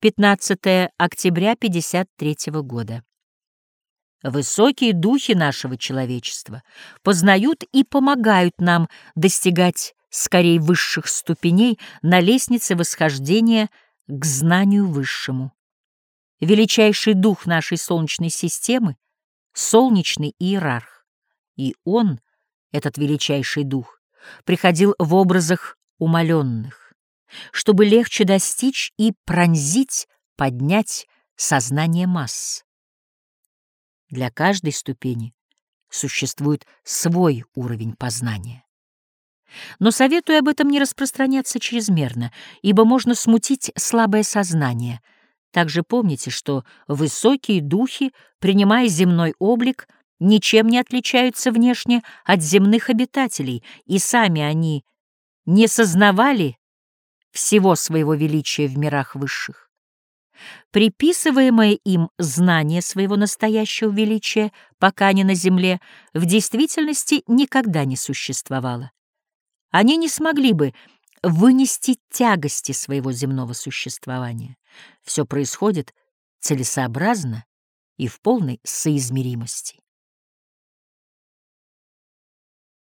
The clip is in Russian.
15 октября 53 года. Высокие духи нашего человечества познают и помогают нам достигать скорее высших ступеней на лестнице восхождения к знанию высшему. Величайший дух нашей Солнечной системы — солнечный иерарх, и он, этот величайший дух, приходил в образах умаленных чтобы легче достичь и пронзить, поднять сознание масс. Для каждой ступени существует свой уровень познания. Но советую об этом не распространяться чрезмерно, ибо можно смутить слабое сознание. Также помните, что высокие духи, принимая земной облик, ничем не отличаются внешне от земных обитателей, и сами они не сознавали всего своего величия в мирах высших. Приписываемое им знание своего настоящего величия, пока они на земле, в действительности никогда не существовало. Они не смогли бы вынести тягости своего земного существования. Все происходит целесообразно и в полной соизмеримости.